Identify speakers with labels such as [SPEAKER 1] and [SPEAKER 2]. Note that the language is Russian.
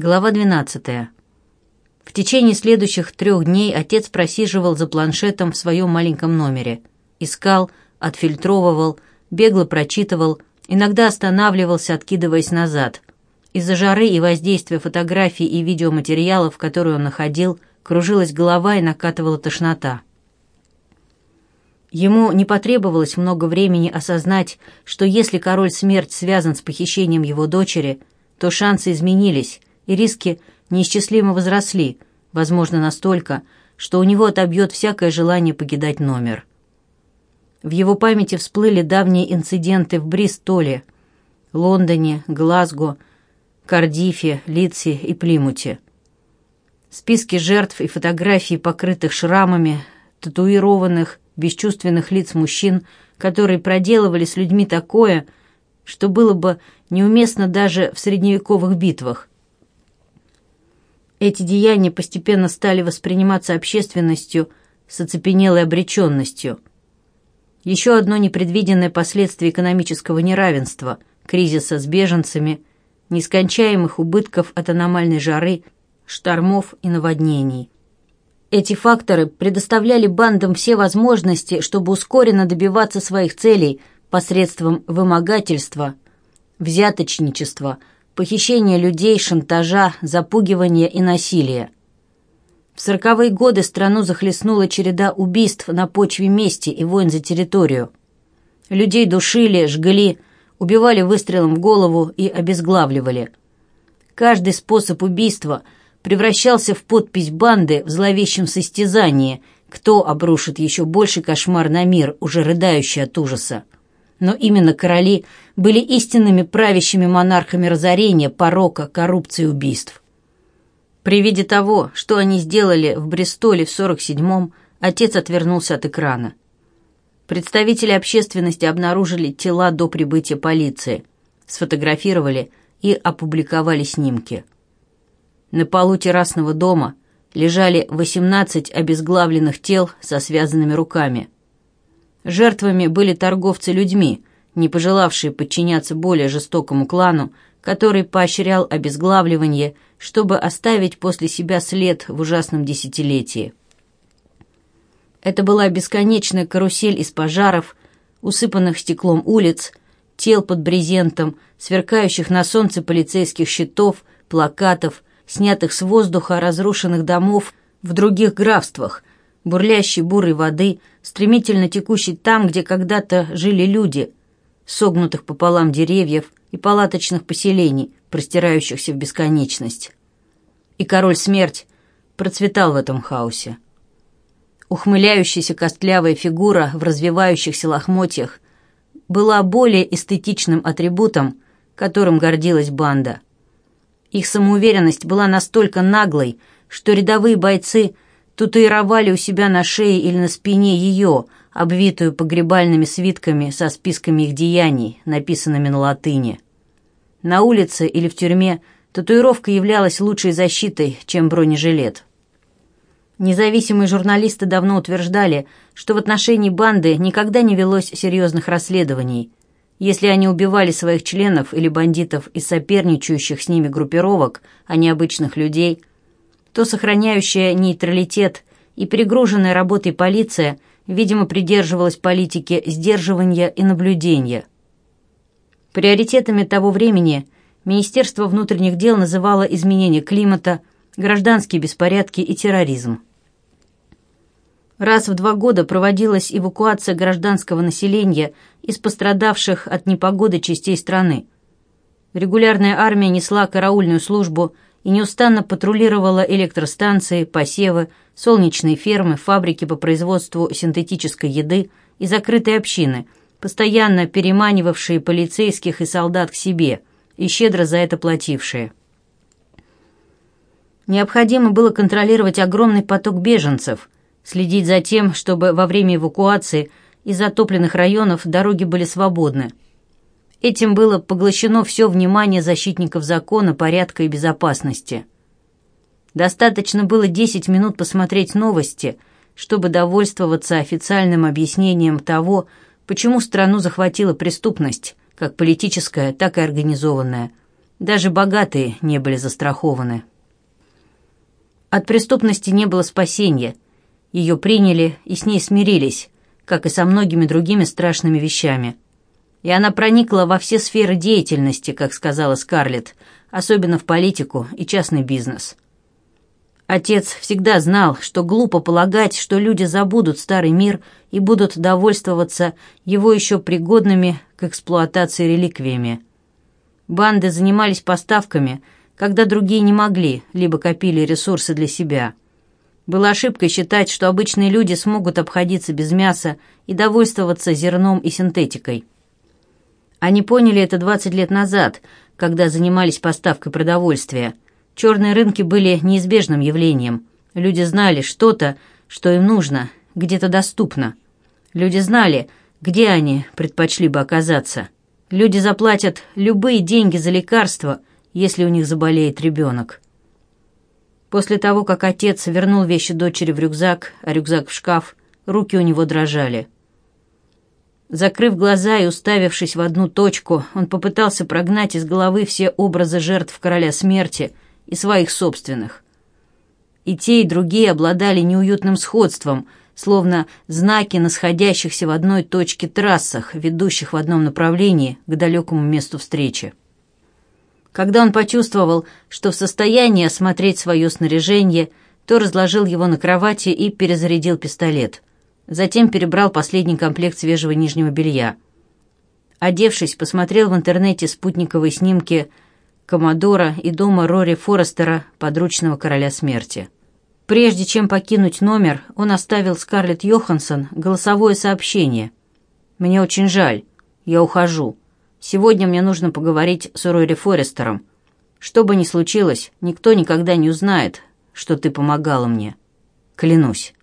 [SPEAKER 1] Глава 12. В течение следующих трех дней отец просиживал за планшетом в своем маленьком номере. Искал, отфильтровывал, бегло прочитывал, иногда останавливался, откидываясь назад. Из-за жары и воздействия фотографий и видеоматериалов, которые он находил, кружилась голова и накатывала тошнота. Ему не потребовалось много времени осознать, что если король смерть связан с похищением его дочери, то шансы изменились, и риски неисчислимо возросли, возможно, настолько, что у него отобьет всякое желание покидать номер. В его памяти всплыли давние инциденты в Бристоле, Лондоне, Глазго, Кардифе, Лидсе и Плимуте. Списки жертв и фотографии, покрытых шрамами, татуированных, бесчувственных лиц мужчин, которые проделывали с людьми такое, что было бы неуместно даже в средневековых битвах. Эти деяния постепенно стали восприниматься общественностью с оцепенелой обреченностью. Еще одно непредвиденное последствие экономического неравенства, кризиса с беженцами, нескончаемых убытков от аномальной жары, штормов и наводнений. Эти факторы предоставляли бандам все возможности, чтобы ускоренно добиваться своих целей посредством вымогательства, взяточничества – похищение людей, шантажа, запугивания и насилия. В сороковые годы страну захлестнула череда убийств на почве мести и войн за территорию. Людей душили, жгли, убивали выстрелом в голову и обезглавливали. Каждый способ убийства превращался в подпись банды в зловещем состязании, кто обрушит еще больше кошмар на мир, уже рыдающий от ужаса. Но именно короли были истинными правящими монархами разорения, порока, коррупции, убийств. При виде того, что они сделали в Бристоле в 47-м, отец отвернулся от экрана. Представители общественности обнаружили тела до прибытия полиции, сфотографировали и опубликовали снимки. На полу террасного дома лежали 18 обезглавленных тел со связанными руками – жертвами были торговцы людьми, не пожелавшие подчиняться более жестокому клану, который поощрял обезглавливание, чтобы оставить после себя след в ужасном десятилетии. Это была бесконечная карусель из пожаров, усыпанных стеклом улиц, тел под брезентом, сверкающих на солнце полицейских щитов, плакатов, снятых с воздуха разрушенных домов в других графствах, бурлящей бурой воды, стремительно текущей там, где когда-то жили люди, согнутых пополам деревьев и палаточных поселений, простирающихся в бесконечность. И король смерть процветал в этом хаосе. Ухмыляющаяся костлявая фигура в развивающихся лохмотьях была более эстетичным атрибутом, которым гордилась банда. Их самоуверенность была настолько наглой, что рядовые бойцы – татуировали у себя на шее или на спине ее, обвитую погребальными свитками со списками их деяний, написанными на латыни. На улице или в тюрьме татуировка являлась лучшей защитой, чем бронежилет. Независимые журналисты давно утверждали, что в отношении банды никогда не велось серьезных расследований. Если они убивали своих членов или бандитов из соперничающих с ними группировок, а не обычных людей, то сохраняющая нейтралитет и перегруженная работой полиция, видимо, придерживалась политики сдерживания и наблюдения. Приоритетами того времени Министерство внутренних дел называло изменение климата, гражданские беспорядки и терроризм. Раз в два года проводилась эвакуация гражданского населения из пострадавших от непогоды частей страны. Регулярная армия несла караульную службу – и неустанно патрулировала электростанции, посевы, солнечные фермы, фабрики по производству синтетической еды и закрытые общины, постоянно переманивавшие полицейских и солдат к себе и щедро за это платившие. Необходимо было контролировать огромный поток беженцев, следить за тем, чтобы во время эвакуации из затопленных районов дороги были свободны – Этим было поглощено все внимание защитников закона, порядка и безопасности. Достаточно было 10 минут посмотреть новости, чтобы довольствоваться официальным объяснением того, почему страну захватила преступность, как политическая, так и организованная. Даже богатые не были застрахованы. От преступности не было спасения. Ее приняли и с ней смирились, как и со многими другими страшными вещами – и она проникла во все сферы деятельности, как сказала Скарлетт, особенно в политику и частный бизнес. Отец всегда знал, что глупо полагать, что люди забудут старый мир и будут довольствоваться его еще пригодными к эксплуатации реликвиями. Банды занимались поставками, когда другие не могли, либо копили ресурсы для себя. Было ошибкой считать, что обычные люди смогут обходиться без мяса и довольствоваться зерном и синтетикой. Они поняли это 20 лет назад, когда занимались поставкой продовольствия. Черные рынки были неизбежным явлением. Люди знали что-то, что им нужно, где-то доступно. Люди знали, где они предпочли бы оказаться. Люди заплатят любые деньги за лекарства, если у них заболеет ребенок. После того, как отец вернул вещи дочери в рюкзак, а рюкзак в шкаф, руки у него дрожали – Закрыв глаза и уставившись в одну точку, он попытался прогнать из головы все образы жертв короля смерти и своих собственных. И те, и другие обладали неуютным сходством, словно знаки на сходящихся в одной точке трассах, ведущих в одном направлении к далекому месту встречи. Когда он почувствовал, что в состоянии осмотреть свое снаряжение, то разложил его на кровати и перезарядил пистолет – Затем перебрал последний комплект свежего нижнего белья. Одевшись, посмотрел в интернете спутниковые снимки Комодора и дома Рори Форестера, подручного короля смерти. Прежде чем покинуть номер, он оставил Скарлетт Йоханссон голосовое сообщение. «Мне очень жаль. Я ухожу. Сегодня мне нужно поговорить с Рори Форестером. Что бы ни случилось, никто никогда не узнает, что ты помогала мне. Клянусь».